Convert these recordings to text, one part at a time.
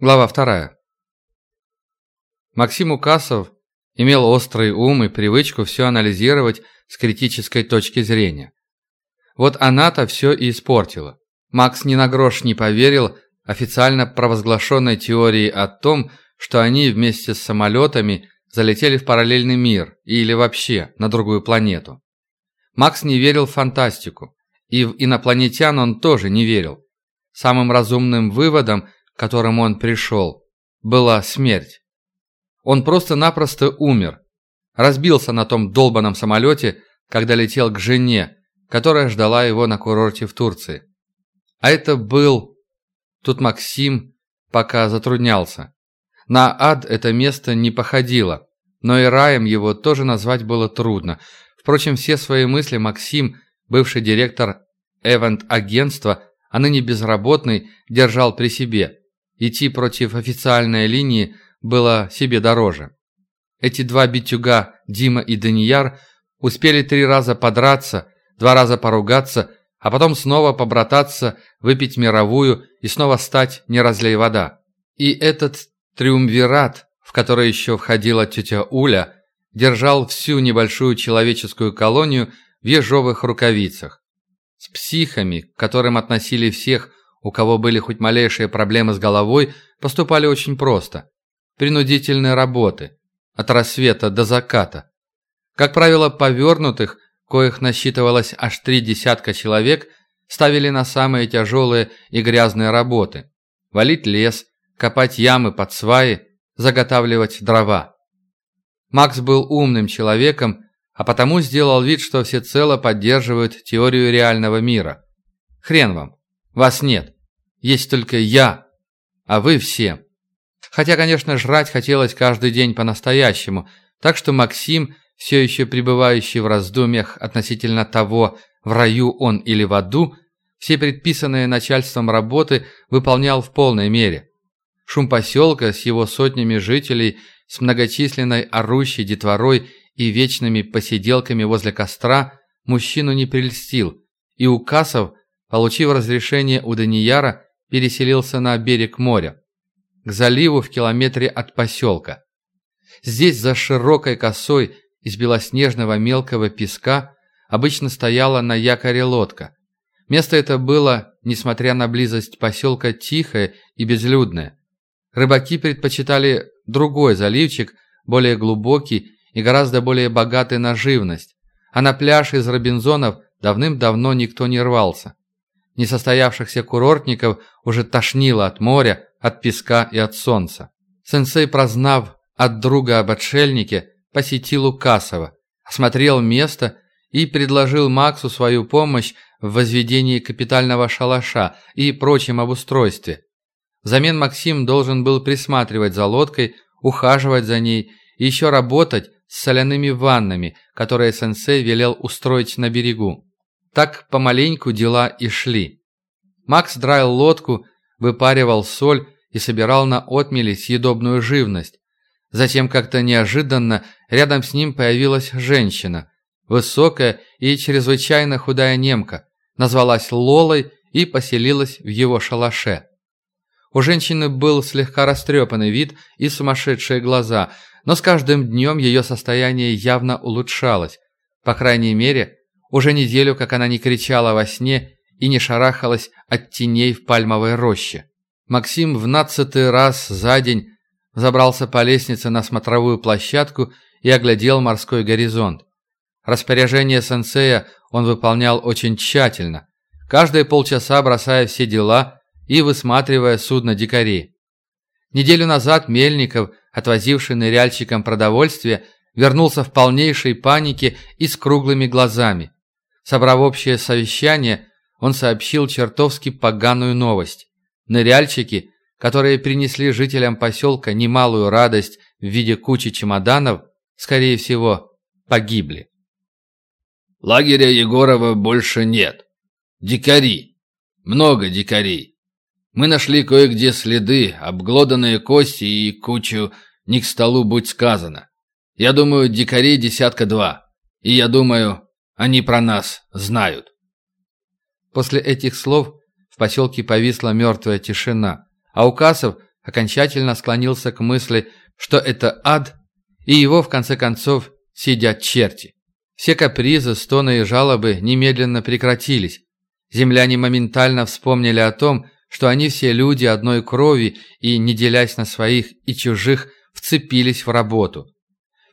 Глава вторая. Максим Укасов имел острый ум и привычку все анализировать с критической точки зрения. Вот она-то все и испортила. Макс ни на грош не поверил официально провозглашенной теории о том, что они вместе с самолетами залетели в параллельный мир или вообще на другую планету. Макс не верил в фантастику, и в инопланетян он тоже не верил. Самым разумным выводом – к которому он пришел, была смерть. Он просто-напросто умер. Разбился на том долбанном самолете, когда летел к жене, которая ждала его на курорте в Турции. А это был... Тут Максим пока затруднялся. На ад это место не походило, но и раем его тоже назвать было трудно. Впрочем, все свои мысли Максим, бывший директор эвент-агентства, а ныне безработный, держал при себе. Идти против официальной линии было себе дороже. Эти два битюга, Дима и Данияр, успели три раза подраться, два раза поругаться, а потом снова побрататься, выпить мировую и снова стать «не разлей вода». И этот триумвират, в который еще входила тетя Уля, держал всю небольшую человеческую колонию в ежовых рукавицах. С психами, к которым относили всех у кого были хоть малейшие проблемы с головой, поступали очень просто. Принудительные работы. От рассвета до заката. Как правило, повернутых, коих насчитывалось аж три десятка человек, ставили на самые тяжелые и грязные работы. Валить лес, копать ямы под сваи, заготавливать дрова. Макс был умным человеком, а потому сделал вид, что всецело поддерживают теорию реального мира. Хрен вам, вас нет. Есть только я, а вы все. Хотя, конечно, жрать хотелось каждый день по-настоящему, так что Максим, все еще пребывающий в раздумьях относительно того, в раю он или в аду, все предписанные начальством работы выполнял в полной мере. Шум поселка с его сотнями жителей, с многочисленной орущей детворой и вечными посиделками возле костра мужчину не прельстил, и Укасов, получив разрешение у Данияра, переселился на берег моря, к заливу в километре от поселка. Здесь за широкой косой из белоснежного мелкого песка обычно стояла на якоре лодка. Место это было, несмотря на близость поселка, тихое и безлюдное. Рыбаки предпочитали другой заливчик, более глубокий и гораздо более богатый на живность, а на пляж из Робинзонов давным-давно никто не рвался. Несостоявшихся курортников уже тошнило от моря, от песка и от солнца. Сенсей, прознав от друга об отшельнике, посетил Укасова, осмотрел место и предложил Максу свою помощь в возведении капитального шалаша и прочем обустройстве. Взамен Максим должен был присматривать за лодкой, ухаживать за ней и еще работать с соляными ваннами, которые сенсей велел устроить на берегу. Так помаленьку дела и шли. Макс драил лодку, выпаривал соль и собирал на отмели съедобную живность. Затем как-то неожиданно рядом с ним появилась женщина, высокая и чрезвычайно худая немка, назвалась Лолой и поселилась в его шалаше. У женщины был слегка растрепанный вид и сумасшедшие глаза, но с каждым днем ее состояние явно улучшалось. По крайней мере, уже неделю, как она не кричала во сне и не шарахалась от теней в пальмовой роще. Максим в нацатый раз за день забрался по лестнице на смотровую площадку и оглядел морской горизонт. Распоряжение сенсея он выполнял очень тщательно, каждые полчаса бросая все дела и высматривая судно дикарей. Неделю назад Мельников, отвозивший ныряльщикам продовольствие, вернулся в полнейшей панике и с круглыми глазами. Собрав общее совещание, он сообщил чертовски поганую новость. Ныряльщики, которые принесли жителям поселка немалую радость в виде кучи чемоданов, скорее всего, погибли. Лагеря Егорова больше нет. Дикари. Много дикарей. Мы нашли кое-где следы, обглоданные кости и кучу «не к столу будь сказано». Я думаю, дикарей десятка два. И я думаю, они про нас знают». После этих слов в поселке повисла мертвая тишина, а Укасов, окончательно склонился к мысли, что это ад, и его, в конце концов, сидят черти. Все капризы, стоны и жалобы немедленно прекратились. Земляне моментально вспомнили о том, что они все люди одной крови и, не делясь на своих и чужих, вцепились в работу.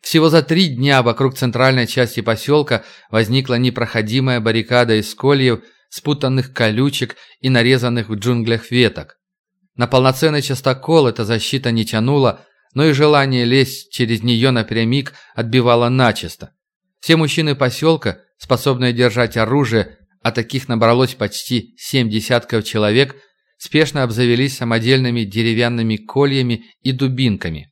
Всего за три дня вокруг центральной части поселка возникла непроходимая баррикада из кольев, спутанных колючек и нарезанных в джунглях веток. На полноценный частокол эта защита не тянула, но и желание лезть через нее напрямик отбивало начисто. Все мужчины поселка, способные держать оружие, а таких набралось почти семь десятков человек, спешно обзавелись самодельными деревянными кольями и дубинками.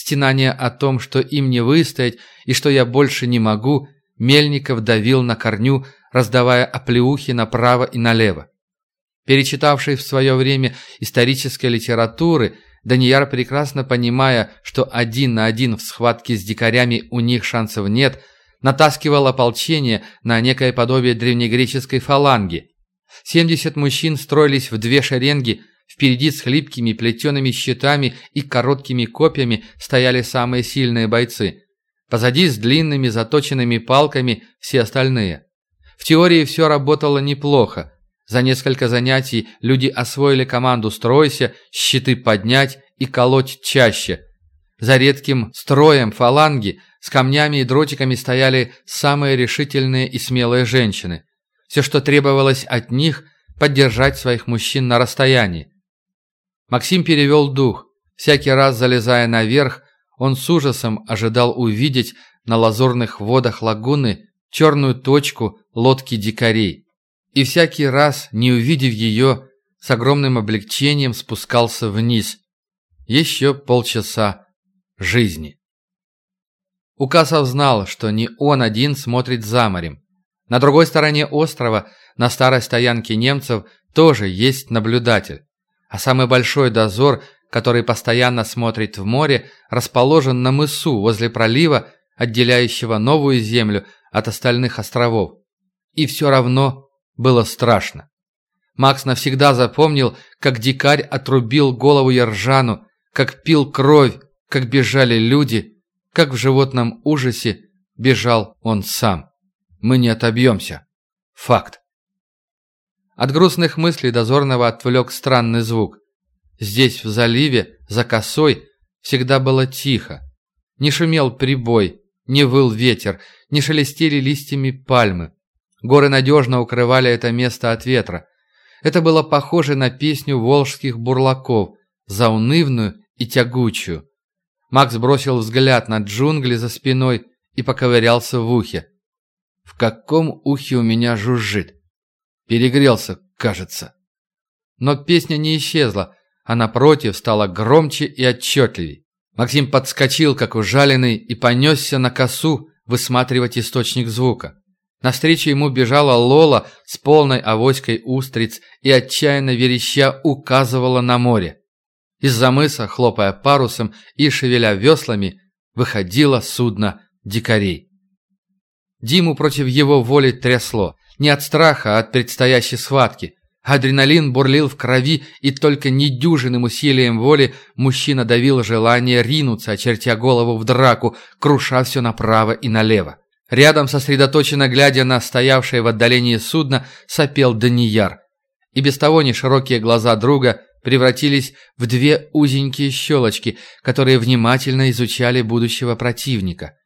Стенание о том, что им не выстоять и что я больше не могу, Мельников давил на корню, раздавая оплеухи направо и налево. Перечитавший в свое время исторической литературы, Данияр, прекрасно понимая, что один на один в схватке с дикарями у них шансов нет, натаскивал ополчение на некое подобие древнегреческой фаланги. 70 мужчин строились в две шеренги, впереди с хлипкими плетеными щитами и короткими копьями стояли самые сильные бойцы. Позади с длинными заточенными палками все остальные. В теории все работало неплохо. За несколько занятий люди освоили команду «стройся», «щиты поднять» и «колоть чаще». За редким строем фаланги с камнями и дротиками стояли самые решительные и смелые женщины. Все, что требовалось от них – поддержать своих мужчин на расстоянии. Максим перевел дух. Всякий раз залезая наверх, он с ужасом ожидал увидеть на лазурных водах лагуны черную точку лодки дикарей. И всякий раз, не увидев ее, с огромным облегчением спускался вниз. Еще полчаса жизни. Укасов знал, что не он один смотрит за морем. На другой стороне острова, на старой стоянке немцев, тоже есть наблюдатель. А самый большой дозор, который постоянно смотрит в море, расположен на мысу возле пролива, отделяющего новую землю от остальных островов. И все равно было страшно. Макс навсегда запомнил, как дикарь отрубил голову Ержану, как пил кровь, как бежали люди, как в животном ужасе бежал он сам. Мы не отобьемся. Факт. От грустных мыслей дозорного отвлек странный звук. Здесь, в заливе, за косой, всегда было тихо. Не шумел прибой, не выл ветер, не шелестели листьями пальмы. Горы надежно укрывали это место от ветра. Это было похоже на песню волжских бурлаков, заунывную и тягучую. Макс бросил взгляд на джунгли за спиной и поковырялся в ухе. В каком ухе у меня жужжит? Перегрелся, кажется. Но песня не исчезла, а напротив стала громче и отчетливей. Максим подскочил, как ужаленный, и понесся на косу высматривать источник звука. Навстречу ему бежала Лола с полной авоськой устриц и отчаянно вереща указывала на море. Из-за мыса, хлопая парусом и шевеля веслами, выходило судно дикарей. Диму против его воли трясло. Не от страха, а от предстоящей схватки. Адреналин бурлил в крови, и только недюжинным усилием воли мужчина давил желание ринуться, очертя голову в драку, круша все направо и налево. Рядом, сосредоточенно глядя на стоявшее в отдалении судно, сопел Данияр. И без того неширокие глаза друга превратились в две узенькие щелочки, которые внимательно изучали будущего противника.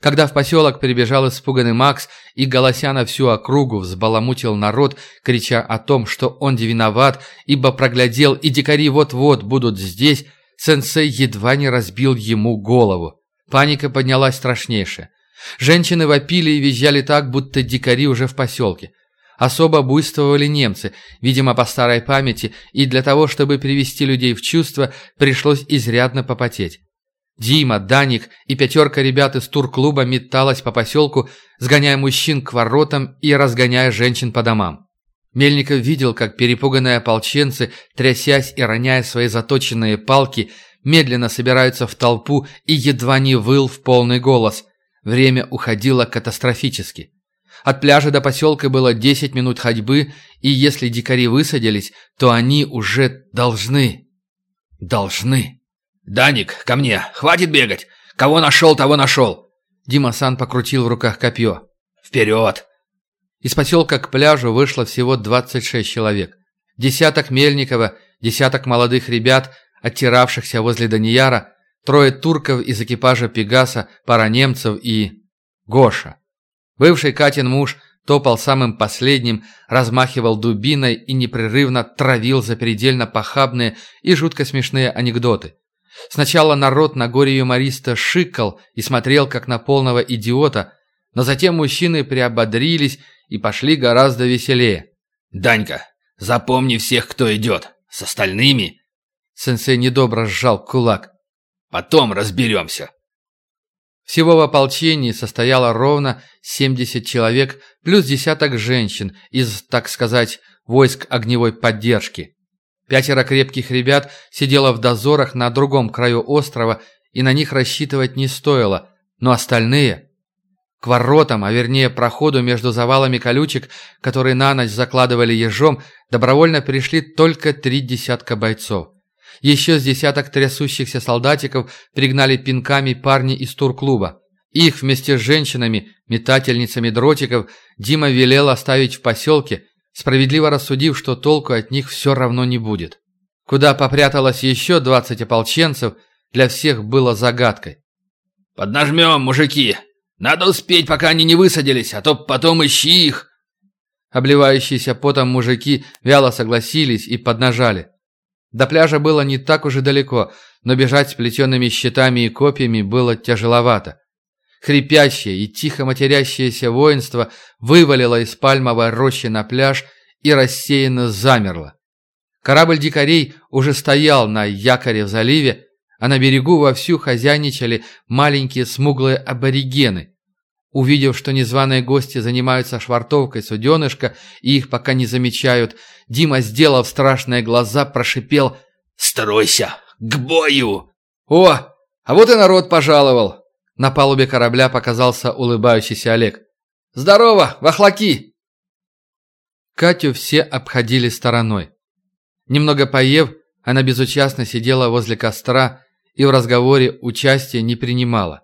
Когда в поселок прибежал испуганный Макс и, голося на всю округу, взбаламутил народ, крича о том, что он виноват, ибо проглядел и дикари вот-вот будут здесь, сенсей едва не разбил ему голову. Паника поднялась страшнейшая. Женщины вопили и визжали так, будто дикари уже в поселке. Особо буйствовали немцы, видимо, по старой памяти, и для того, чтобы привести людей в чувство, пришлось изрядно попотеть. Дима, Даник и пятерка ребят из турклуба металась по поселку, сгоняя мужчин к воротам и разгоняя женщин по домам. Мельников видел, как перепуганные ополченцы, трясясь и роняя свои заточенные палки, медленно собираются в толпу и едва не выл в полный голос. Время уходило катастрофически. От пляжа до поселка было 10 минут ходьбы, и если дикари высадились, то они уже должны. «Должны». «Даник, ко мне! Хватит бегать! Кого нашел, того нашел!» Дима-сан покрутил в руках копье. «Вперед!» Из поселка к пляжу вышло всего 26 человек. Десяток Мельникова, десяток молодых ребят, оттиравшихся возле Данияра, трое турков из экипажа «Пегаса», пара немцев и... Гоша. Бывший Катин муж топал самым последним, размахивал дубиной и непрерывно травил запредельно похабные и жутко смешные анекдоты. Сначала народ на горе юмориста шикал и смотрел как на полного идиота, но затем мужчины приободрились и пошли гораздо веселее. «Данька, запомни всех, кто идет. С остальными...» Сенсей недобро сжал кулак. «Потом разберемся». Всего в ополчении состояло ровно 70 человек, плюс десяток женщин из, так сказать, войск огневой поддержки. Пятеро крепких ребят сидело в дозорах на другом краю острова, и на них рассчитывать не стоило, но остальные... К воротам, а вернее проходу между завалами колючек, которые на ночь закладывали ежом, добровольно пришли только три десятка бойцов. Еще с десяток трясущихся солдатиков пригнали пинками парни из турклуба. Их вместе с женщинами, метательницами дротиков, Дима велел оставить в поселке, справедливо рассудив, что толку от них все равно не будет. Куда попряталось еще двадцать ополченцев, для всех было загадкой. «Поднажмем, мужики! Надо успеть, пока они не высадились, а то потом ищи их!» Обливающиеся потом мужики вяло согласились и поднажали. До пляжа было не так уж и далеко, но бежать с плетеными щитами и копьями было тяжеловато. Хрипящее и тихо матерящееся воинство вывалило из пальмовой рощи на пляж и рассеянно замерло. Корабль дикарей уже стоял на якоре в заливе, а на берегу вовсю хозяйничали маленькие смуглые аборигены. Увидев, что незваные гости занимаются швартовкой суденышка и их пока не замечают, Дима, сделав страшные глаза, прошипел «Стройся! К бою!» «О, а вот и народ пожаловал!» На палубе корабля показался улыбающийся Олег. «Здорово, вахлаки!» Катю все обходили стороной. Немного поев, она безучастно сидела возле костра и в разговоре участия не принимала.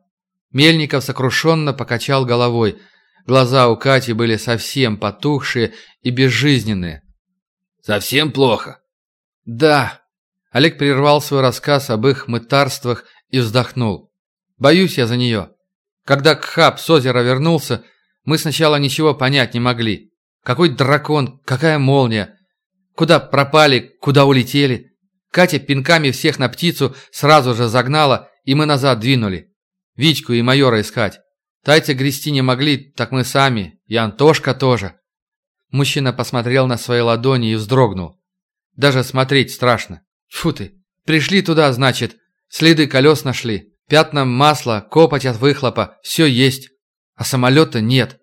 Мельников сокрушенно покачал головой. Глаза у Кати были совсем потухшие и безжизненные. «Совсем плохо?» «Да». Олег прервал свой рассказ об их мытарствах и вздохнул. «Боюсь я за нее. Когда Кхаб с озера вернулся, мы сначала ничего понять не могли. Какой дракон, какая молния. Куда пропали, куда улетели. Катя пинками всех на птицу сразу же загнала, и мы назад двинули. Витьку и майора искать. Тайцы грести не могли, так мы сами, и Антошка тоже». Мужчина посмотрел на свои ладони и вздрогнул. Даже смотреть страшно. Фу ты. Пришли туда, значит. Следы колес нашли. Пятна масла, копоть от выхлопа. Все есть. А самолета нет.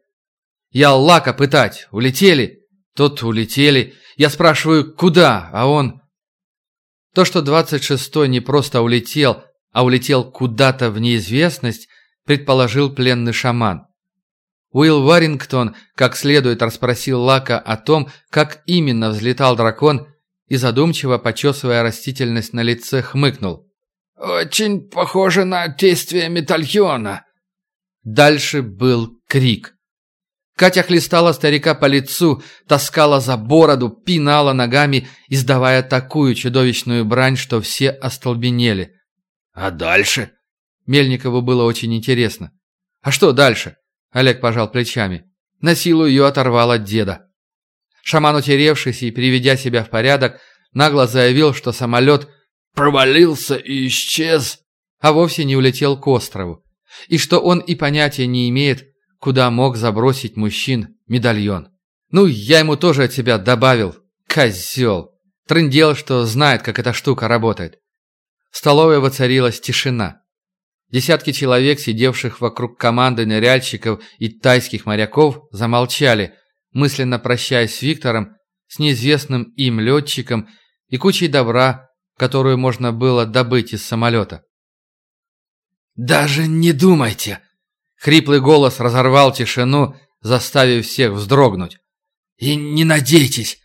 Я Лака пытать. Улетели? Тот улетели. Я спрашиваю, куда? А он... То, что двадцать шестой не просто улетел, а улетел куда-то в неизвестность, предположил пленный шаман. Уилл Варингтон как следует расспросил Лака о том, как именно взлетал дракон, и задумчиво, почесывая растительность на лице, хмыкнул. «Очень похоже на действие метальона». Дальше был крик. Катя хлестала старика по лицу, таскала за бороду, пинала ногами, издавая такую чудовищную брань, что все остолбенели. «А дальше?» Мельникову было очень интересно. «А что дальше?» Олег пожал плечами. На силу ее оторвал от деда. Шаман, утеревшись и приведя себя в порядок, нагло заявил, что самолет провалился и исчез, а вовсе не улетел к острову, и что он и понятия не имеет, куда мог забросить мужчин медальон. Ну, я ему тоже от себя добавил. Козел. Трындел, что знает, как эта штука работает. В столовой воцарилась тишина. Десятки человек, сидевших вокруг команды ныряльщиков и тайских моряков, замолчали, мысленно прощаясь с Виктором, с неизвестным им летчиком и кучей добра, которую можно было добыть из самолета. «Даже не думайте!» Хриплый голос разорвал тишину, заставив всех вздрогнуть. «И не надейтесь!»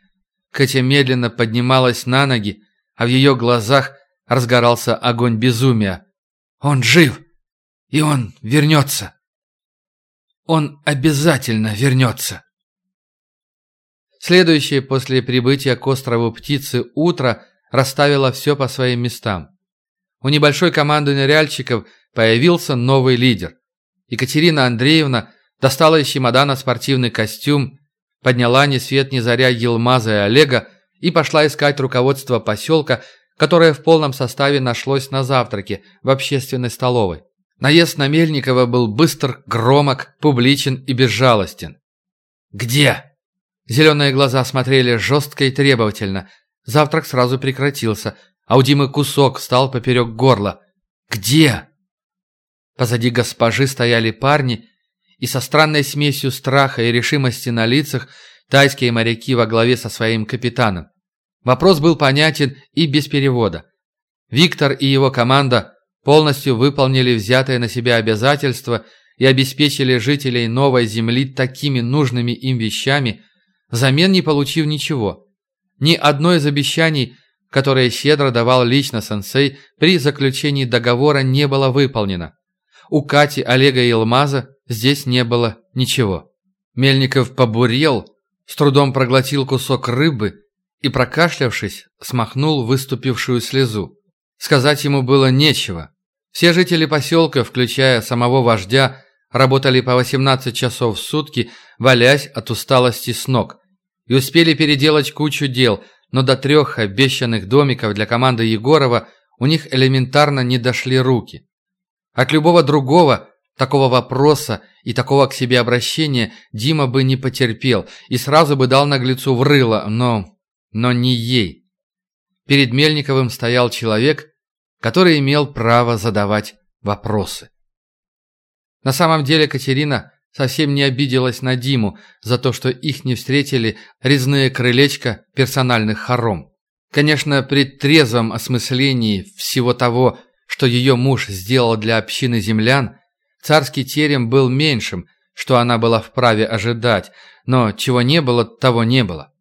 Катя медленно поднималась на ноги, а в ее глазах разгорался огонь безумия. «Он жив! И он вернется! Он обязательно вернется!» Следующее после прибытия к острову Птицы утро расставило все по своим местам. У небольшой команды ныряльщиков появился новый лидер. Екатерина Андреевна достала из чемодана спортивный костюм, подняла ни свет ни заря Елмаза и Олега и пошла искать руководство поселка, которое в полном составе нашлось на завтраке в общественной столовой. Наезд на Мельникова был быстр, громок, публичен и безжалостен. «Где?» Зеленые глаза смотрели жестко и требовательно. Завтрак сразу прекратился, а у Димы кусок встал поперек горла. «Где?» Позади госпожи стояли парни, и со странной смесью страха и решимости на лицах тайские моряки во главе со своим капитаном. Вопрос был понятен и без перевода. Виктор и его команда полностью выполнили взятые на себя обязательства и обеспечили жителей новой земли такими нужными им вещами – взамен не получив ничего. Ни одно из обещаний, которое щедро давал лично сенсей, при заключении договора не было выполнено. У Кати, Олега и Илмаза здесь не было ничего. Мельников побурел, с трудом проглотил кусок рыбы и, прокашлявшись, смахнул выступившую слезу. Сказать ему было нечего. Все жители поселка, включая самого вождя, работали по 18 часов в сутки, валясь от усталости с ног и успели переделать кучу дел, но до трех обещанных домиков для команды Егорова у них элементарно не дошли руки. От любого другого такого вопроса и такого к себе обращения Дима бы не потерпел и сразу бы дал наглецу в рыло, но... но не ей. Перед Мельниковым стоял человек, который имел право задавать вопросы. На самом деле Катерина совсем не обиделась на Диму за то, что их не встретили резные крылечка персональных хором. Конечно, при трезвом осмыслении всего того, что ее муж сделал для общины землян, царский терем был меньшим, что она была вправе ожидать, но чего не было, того не было.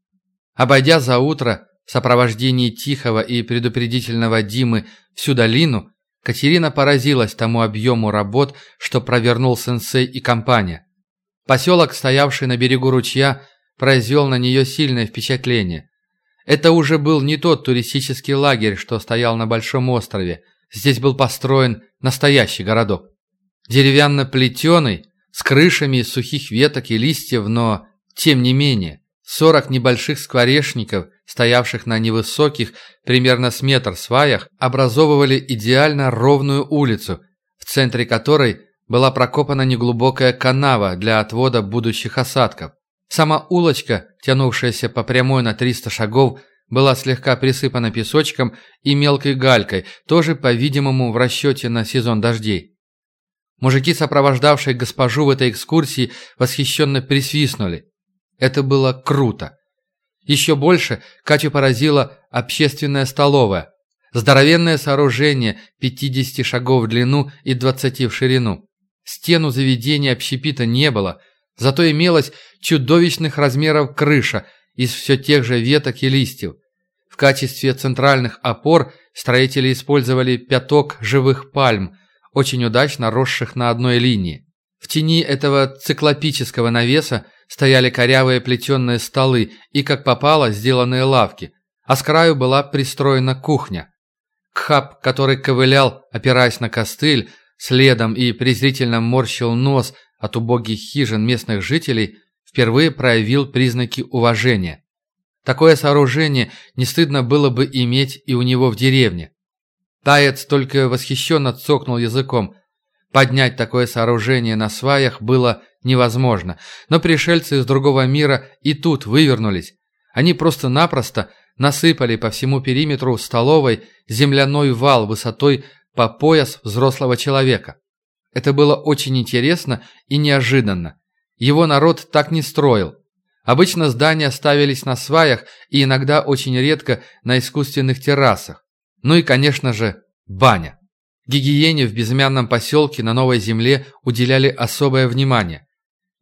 Обойдя за утро в сопровождении тихого и предупредительного Димы всю долину, Катерина поразилась тому объему работ, что провернул сенсей и компания. Поселок, стоявший на берегу ручья, произвел на нее сильное впечатление. Это уже был не тот туристический лагерь, что стоял на Большом острове. Здесь был построен настоящий городок. Деревянно-плетеный, с крышами из сухих веток и листьев, но, тем не менее, сорок небольших скворечников, стоявших на невысоких, примерно с метр сваях, образовывали идеально ровную улицу, в центре которой была прокопана неглубокая канава для отвода будущих осадков. Сама улочка, тянувшаяся по прямой на 300 шагов, была слегка присыпана песочком и мелкой галькой, тоже, по-видимому, в расчете на сезон дождей. Мужики, сопровождавшие госпожу в этой экскурсии, восхищенно присвистнули. Это было круто. Еще больше Катю поразила общественная столовая. Здоровенное сооружение 50 шагов в длину и 20 в ширину. Стену заведения общепита не было, зато имелась чудовищных размеров крыша из все тех же веток и листьев. В качестве центральных опор строители использовали пяток живых пальм, очень удачно росших на одной линии. В тени этого циклопического навеса стояли корявые плетеные столы и, как попало, сделанные лавки, а с краю была пристроена кухня. Кхаб, который ковылял, опираясь на костыль, следом и презрительно морщил нос от убогих хижин местных жителей, впервые проявил признаки уважения. Такое сооружение не стыдно было бы иметь и у него в деревне. Таец только восхищенно цокнул языком. Поднять такое сооружение на сваях было невозможно, но пришельцы из другого мира и тут вывернулись. Они просто-напросто насыпали по всему периметру столовой земляной вал высотой по пояс взрослого человека. Это было очень интересно и неожиданно. Его народ так не строил. Обычно здания ставились на сваях и иногда очень редко на искусственных террасах. Ну и, конечно же, баня. Гигиене в безымянном поселке на Новой Земле уделяли особое внимание.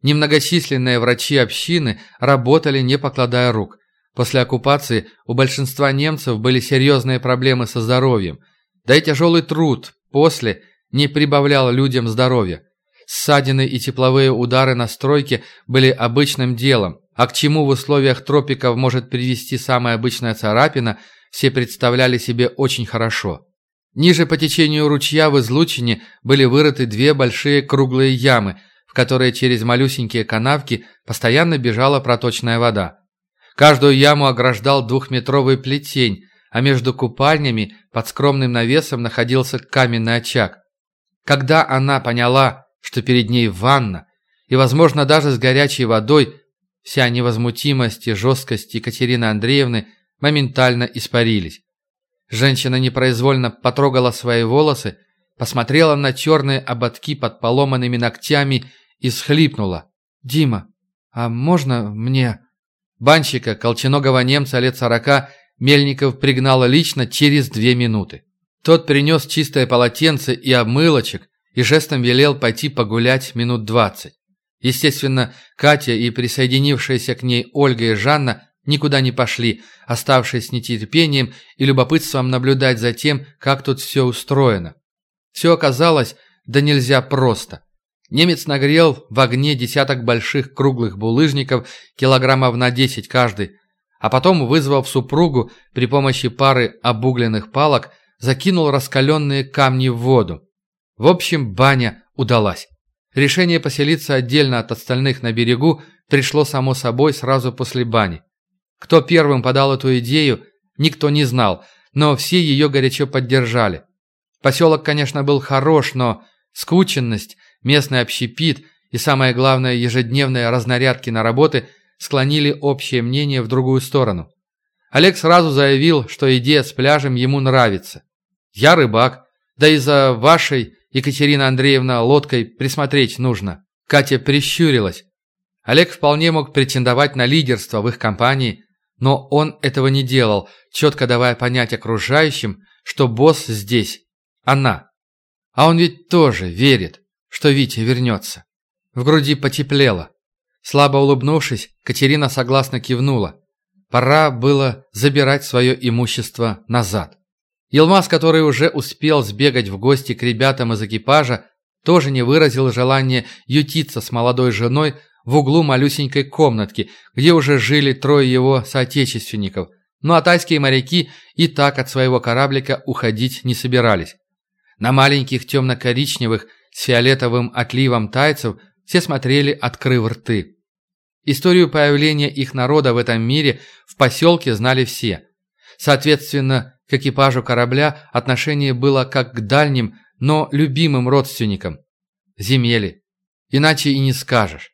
Немногочисленные врачи общины работали не покладая рук. После оккупации у большинства немцев были серьезные проблемы со здоровьем – Да и тяжелый труд после не прибавлял людям здоровья. Ссадины и тепловые удары на стройке были обычным делом, а к чему в условиях тропиков может привести самая обычная царапина, все представляли себе очень хорошо. Ниже по течению ручья в излучине были вырыты две большие круглые ямы, в которые через малюсенькие канавки постоянно бежала проточная вода. Каждую яму ограждал двухметровый плетень, а между купальнями под скромным навесом находился каменный очаг. Когда она поняла, что перед ней ванна, и, возможно, даже с горячей водой, вся невозмутимость и жесткость Екатерины Андреевны моментально испарились. Женщина непроизвольно потрогала свои волосы, посмотрела на черные ободки под поломанными ногтями и схлипнула. «Дима, а можно мне...» Банщика, колченогого немца лет сорока, Мельников пригнала лично через две минуты. Тот принес чистое полотенце и обмылочек и жестом велел пойти погулять минут двадцать. Естественно, Катя и присоединившаяся к ней Ольга и Жанна никуда не пошли, оставшись с нетерпением и любопытством наблюдать за тем, как тут все устроено. Все оказалось да нельзя просто. Немец нагрел в огне десяток больших круглых булыжников, килограммов на десять каждый, а потом, вызвав супругу при помощи пары обугленных палок, закинул раскаленные камни в воду. В общем, баня удалась. Решение поселиться отдельно от остальных на берегу пришло само собой сразу после бани. Кто первым подал эту идею, никто не знал, но все ее горячо поддержали. Поселок, конечно, был хорош, но скученность – местный общепит и, самое главное, ежедневные разнарядки на работы склонили общее мнение в другую сторону. Олег сразу заявил, что идея с пляжем ему нравится. «Я рыбак, да и за вашей, Екатерина Андреевна, лодкой присмотреть нужно». Катя прищурилась. Олег вполне мог претендовать на лидерство в их компании, но он этого не делал, четко давая понять окружающим, что босс здесь, она. А он ведь тоже верит что Витя вернется. В груди потеплело. Слабо улыбнувшись, Катерина согласно кивнула. Пора было забирать свое имущество назад. Елмаз, который уже успел сбегать в гости к ребятам из экипажа, тоже не выразил желания ютиться с молодой женой в углу малюсенькой комнатки, где уже жили трое его соотечественников. Ну а тайские моряки и так от своего кораблика уходить не собирались. На маленьких темно-коричневых с фиолетовым отливом тайцев все смотрели, открыв рты. Историю появления их народа в этом мире в поселке знали все. Соответственно, к экипажу корабля отношение было как к дальним, но любимым родственникам. Земели. Иначе и не скажешь.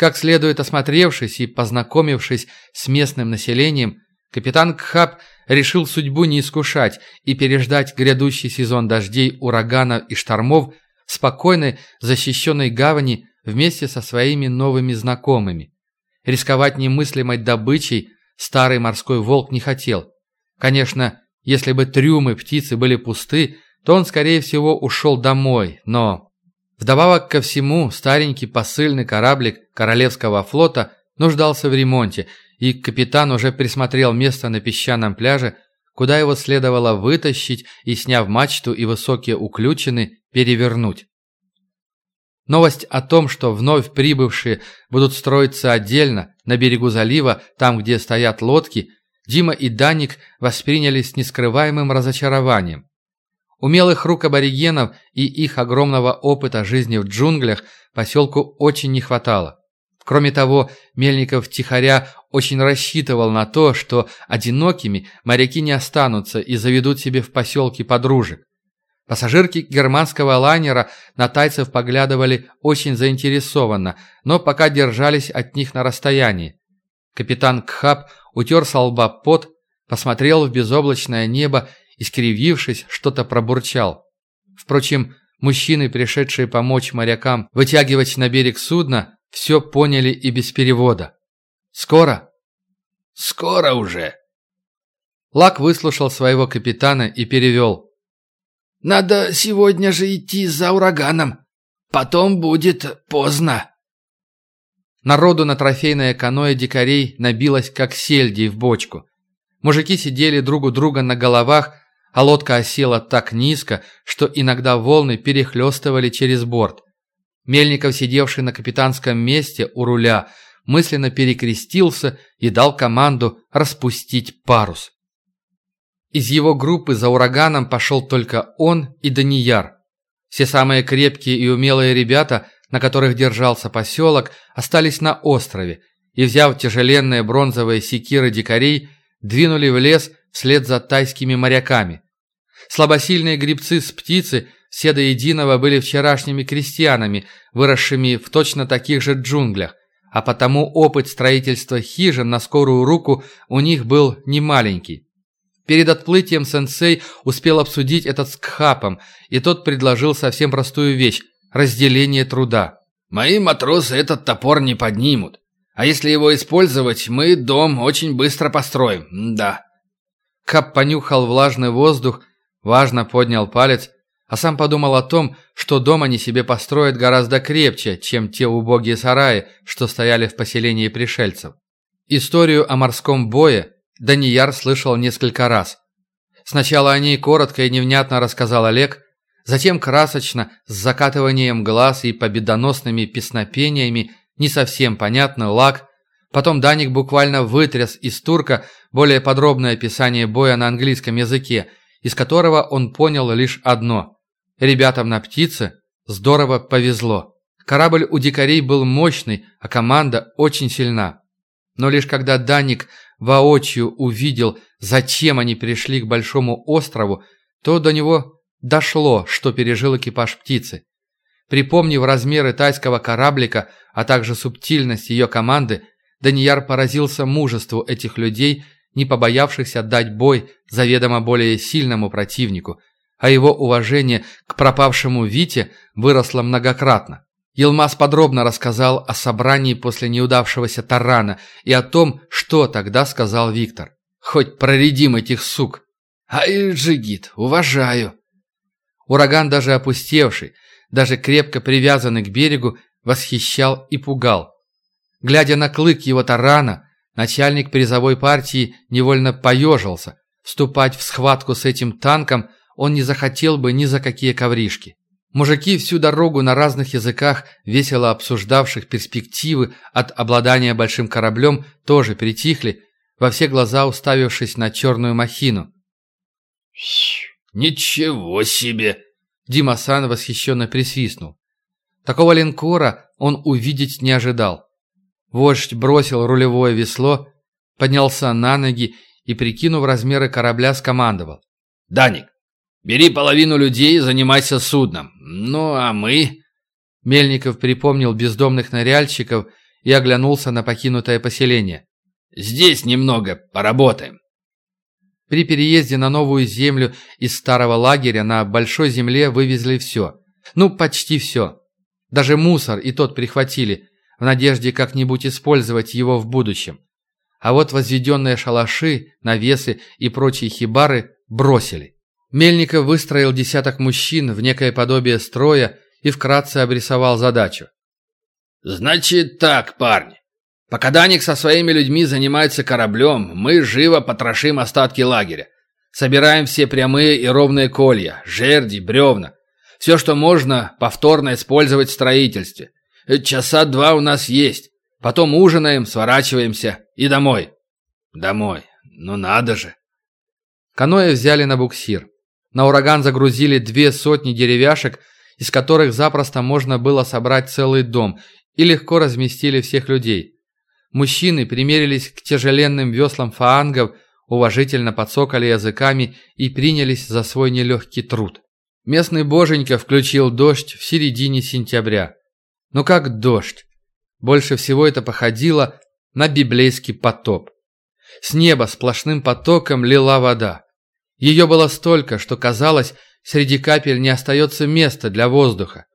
Как следует осмотревшись и познакомившись с местным населением, капитан Кхаб решил судьбу не искушать и переждать грядущий сезон дождей, ураганов и штормов спокойной, защищенной гавани вместе со своими новыми знакомыми. Рисковать немыслимой добычей старый морской волк не хотел. Конечно, если бы трюмы птицы были пусты, то он, скорее всего, ушел домой, но... Вдобавок ко всему, старенький посыльный кораблик Королевского флота нуждался в ремонте, и капитан уже присмотрел место на песчаном пляже, куда его следовало вытащить и, сняв мачту и высокие уключины, перевернуть. Новость о том, что вновь прибывшие будут строиться отдельно, на берегу залива, там, где стоят лодки, Дима и Даник восприняли с нескрываемым разочарованием. Умелых рук аборигенов и их огромного опыта жизни в джунглях поселку очень не хватало. Кроме того, Мельников тихоря очень рассчитывал на то, что одинокими моряки не останутся и заведут себе в поселке подружек. Пассажирки германского лайнера на тайцев поглядывали очень заинтересованно, но пока держались от них на расстоянии. Капитан Кхаб утер со лба пот, посмотрел в безоблачное небо и, скривившись, что-то пробурчал. Впрочем, мужчины, пришедшие помочь морякам вытягивать на берег судно, все поняли и без перевода. «Скоро?» «Скоро уже!» Лак выслушал своего капитана и перевел – надо сегодня же идти за ураганом. Потом будет поздно». Народу на трофейное каноэ дикарей набилось, как сельди в бочку. Мужики сидели друг у друга на головах, а лодка осела так низко, что иногда волны перехлестывали через борт. Мельников, сидевший на капитанском месте у руля, мысленно перекрестился и дал команду распустить парус. Из его группы за ураганом пошел только он и Данияр. Все самые крепкие и умелые ребята, на которых держался поселок, остались на острове и, взяв тяжеленные бронзовые секиры дикарей, двинули в лес вслед за тайскими моряками. Слабосильные грибцы с птицы все до единого были вчерашними крестьянами, выросшими в точно таких же джунглях, а потому опыт строительства хижин на скорую руку у них был немаленький. Перед отплытием сенсей успел обсудить этот с Кхапом, и тот предложил совсем простую вещь – разделение труда. «Мои матросы этот топор не поднимут. А если его использовать, мы дом очень быстро построим, да». Кап понюхал влажный воздух, важно поднял палец, а сам подумал о том, что дом они себе построят гораздо крепче, чем те убогие сараи, что стояли в поселении пришельцев. Историю о морском бое Данияр слышал несколько раз. Сначала о ней коротко и невнятно рассказал Олег, затем красочно, с закатыванием глаз и победоносными песнопениями, не совсем понятно, лак. Потом Даник буквально вытряс из турка более подробное описание боя на английском языке, из которого он понял лишь одно. Ребятам на птице здорово повезло. Корабль у дикарей был мощный, а команда очень сильна. Но лишь когда Даник воочию увидел, зачем они пришли к Большому острову, то до него дошло, что пережил экипаж птицы. Припомнив размеры тайского кораблика, а также субтильность ее команды, Данияр поразился мужеству этих людей, не побоявшихся дать бой заведомо более сильному противнику, а его уважение к пропавшему Вите выросло многократно. Елмаз подробно рассказал о собрании после неудавшегося тарана и о том, что тогда сказал Виктор. «Хоть проредим этих сук!» «Ай, Джигит, уважаю!» Ураган, даже опустевший, даже крепко привязанный к берегу, восхищал и пугал. Глядя на клык его тарана, начальник призовой партии невольно поежился. Вступать в схватку с этим танком он не захотел бы ни за какие ковришки. Мужики всю дорогу на разных языках, весело обсуждавших перспективы от обладания большим кораблем, тоже притихли, во все глаза уставившись на черную махину. «Ничего себе!» Дима Сан восхищенно присвистнул. Такого линкора он увидеть не ожидал. Вождь бросил рулевое весло, поднялся на ноги и, прикинув размеры корабля, скомандовал. «Даник, бери половину людей и занимайся судном. Ну, а мы...» Мельников припомнил бездомных ныряльщиков и оглянулся на покинутое поселение. «Здесь немного поработаем». При переезде на новую землю из старого лагеря на большой земле вывезли все. Ну, почти все. Даже мусор и тот прихватили, в надежде как-нибудь использовать его в будущем. А вот возведенные шалаши, навесы и прочие хибары бросили. Мельников выстроил десяток мужчин в некое подобие строя и вкратце обрисовал задачу. «Значит так, парни. Пока Даник со своими людьми занимается кораблем, мы живо потрошим остатки лагеря. Собираем все прямые и ровные колья, жерди, бревна. Все, что можно повторно использовать в строительстве. Часа два у нас есть. Потом ужинаем, сворачиваемся и домой. Домой. Ну надо же. Каноэ взяли на буксир. На ураган загрузили две сотни деревяшек, из которых запросто можно было собрать целый дом, и легко разместили всех людей. Мужчины примерились к тяжеленным веслам фаангов, уважительно подсокали языками и принялись за свой нелегкий труд. Местный боженька включил дождь в середине сентября. Но как дождь? Больше всего это походило на библейский потоп. С неба сплошным потоком лила вода. Ее было столько, что казалось, среди капель не остается места для воздуха.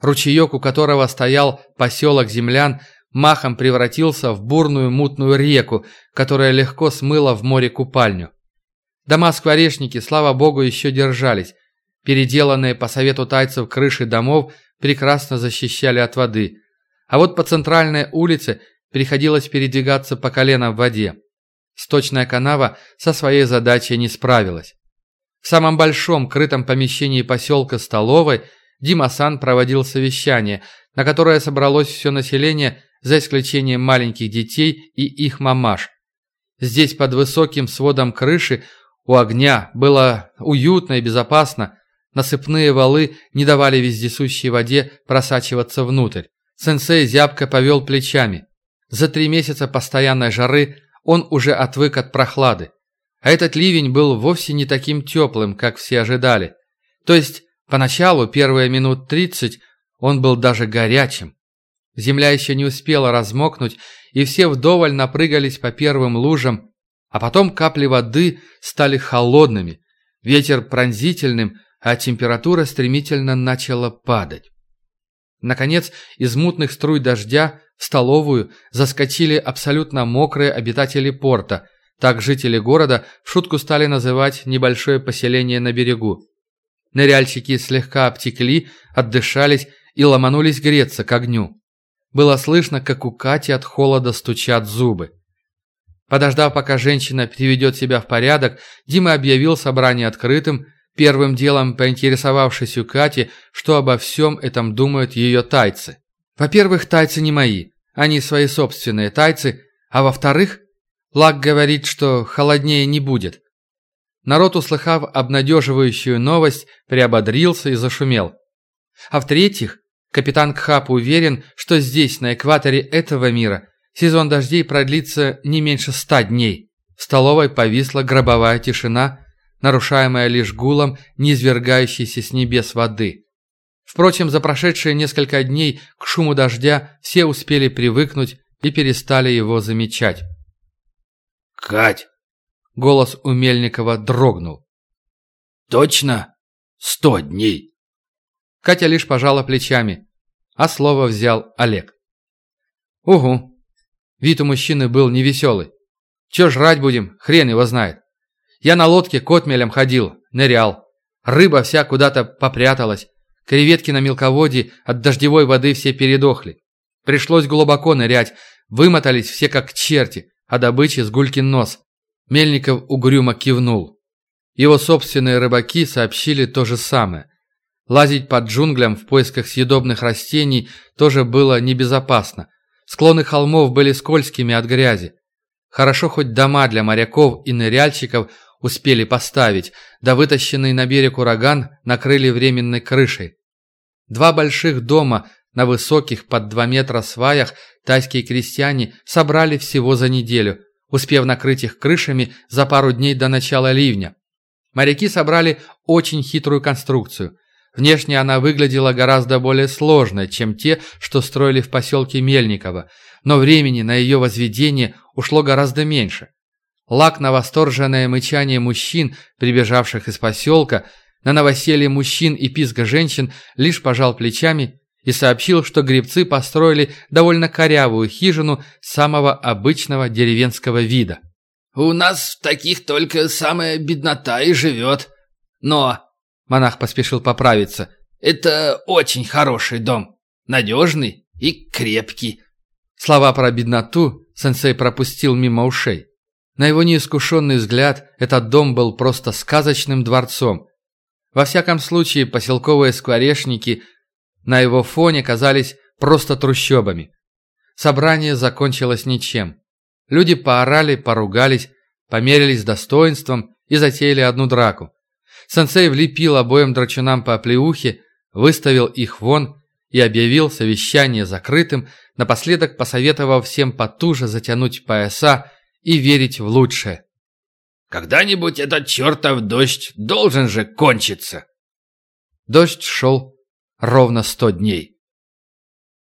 Ручеек, у которого стоял поселок землян, махом превратился в бурную мутную реку, которая легко смыла в море купальню. Дома-скворечники, слава богу, еще держались, Переделанные по совету тайцев крыши домов прекрасно защищали от воды. А вот по центральной улице приходилось передвигаться по колено в воде. Сточная канава со своей задачей не справилась. В самом большом крытом помещении поселка Столовой Дима-сан проводил совещание, на которое собралось все население, за исключением маленьких детей и их мамаш. Здесь под высоким сводом крыши у огня было уютно и безопасно, насыпные валы не давали вездесущей воде просачиваться внутрь. Сенсей зябко повел плечами. За три месяца постоянной жары он уже отвык от прохлады. А этот ливень был вовсе не таким теплым, как все ожидали. То есть, поначалу, первые минут тридцать, он был даже горячим. Земля еще не успела размокнуть, и все вдоволь напрыгались по первым лужам, а потом капли воды стали холодными, ветер пронзительным, а температура стремительно начала падать. Наконец, из мутных струй дождя в столовую заскочили абсолютно мокрые обитатели порта, так жители города в шутку стали называть небольшое поселение на берегу. Ныряльщики слегка обтекли, отдышались и ломанулись греться к огню. Было слышно, как у Кати от холода стучат зубы. Подождав, пока женщина приведет себя в порядок, Дима объявил собрание открытым, первым делом поинтересовавшись у Кати, что обо всем этом думают ее тайцы. Во-первых, тайцы не мои, они свои собственные тайцы, а во-вторых, Лак говорит, что холоднее не будет. Народ, услыхав обнадеживающую новость, приободрился и зашумел. А в-третьих, капитан Кхап уверен, что здесь, на экваторе этого мира, сезон дождей продлится не меньше ста дней. В столовой повисла гробовая тишина, нарушаемая лишь гулом, низвергающейся с небес воды. Впрочем, за прошедшие несколько дней к шуму дождя все успели привыкнуть и перестали его замечать. «Кать!» — голос у Мельникова дрогнул. «Точно? Сто дней!» Катя лишь пожала плечами, а слово взял Олег. «Угу». Вид у мужчины был невеселый. «Че жрать будем? Хрен его знает. Я на лодке к ходил, нырял. Рыба вся куда-то попряталась. Креветки на мелководье от дождевой воды все передохли. Пришлось глубоко нырять, вымотались все как черти, а добычи с гулькин нос. Мельников угрюмо кивнул. Его собственные рыбаки сообщили то же самое. Лазить под джунглям в поисках съедобных растений тоже было небезопасно. Склоны холмов были скользкими от грязи. Хорошо хоть дома для моряков и ныряльщиков успели поставить, да вытащенный на берег ураган накрыли временной крышей. Два больших дома на высоких под два метра сваях тайские крестьяне собрали всего за неделю, успев накрыть их крышами за пару дней до начала ливня. Моряки собрали очень хитрую конструкцию. Внешне она выглядела гораздо более сложной, чем те, что строили в поселке Мельниково, но времени на ее возведение ушло гораздо меньше. Лак на восторженное мычание мужчин, прибежавших из поселка, на новоселье мужчин и писк женщин лишь пожал плечами и сообщил, что гребцы построили довольно корявую хижину самого обычного деревенского вида. «У нас в таких только самая беднота и живет. Но...» — монах поспешил поправиться. «Это очень хороший дом. Надежный и крепкий». Слова про бедноту сенсей пропустил мимо ушей. На его неискушенный взгляд, этот дом был просто сказочным дворцом. Во всяком случае, поселковые скворечники на его фоне казались просто трущобами. Собрание закончилось ничем. Люди поорали, поругались, померились достоинством и затеяли одну драку. Сенсей влепил обоим драчунам по оплеухе, выставил их вон и объявил совещание закрытым, напоследок посоветовав всем потуже затянуть пояса и верить в лучшее. «Когда-нибудь этот чертов дождь должен же кончиться!» Дождь шел ровно сто дней.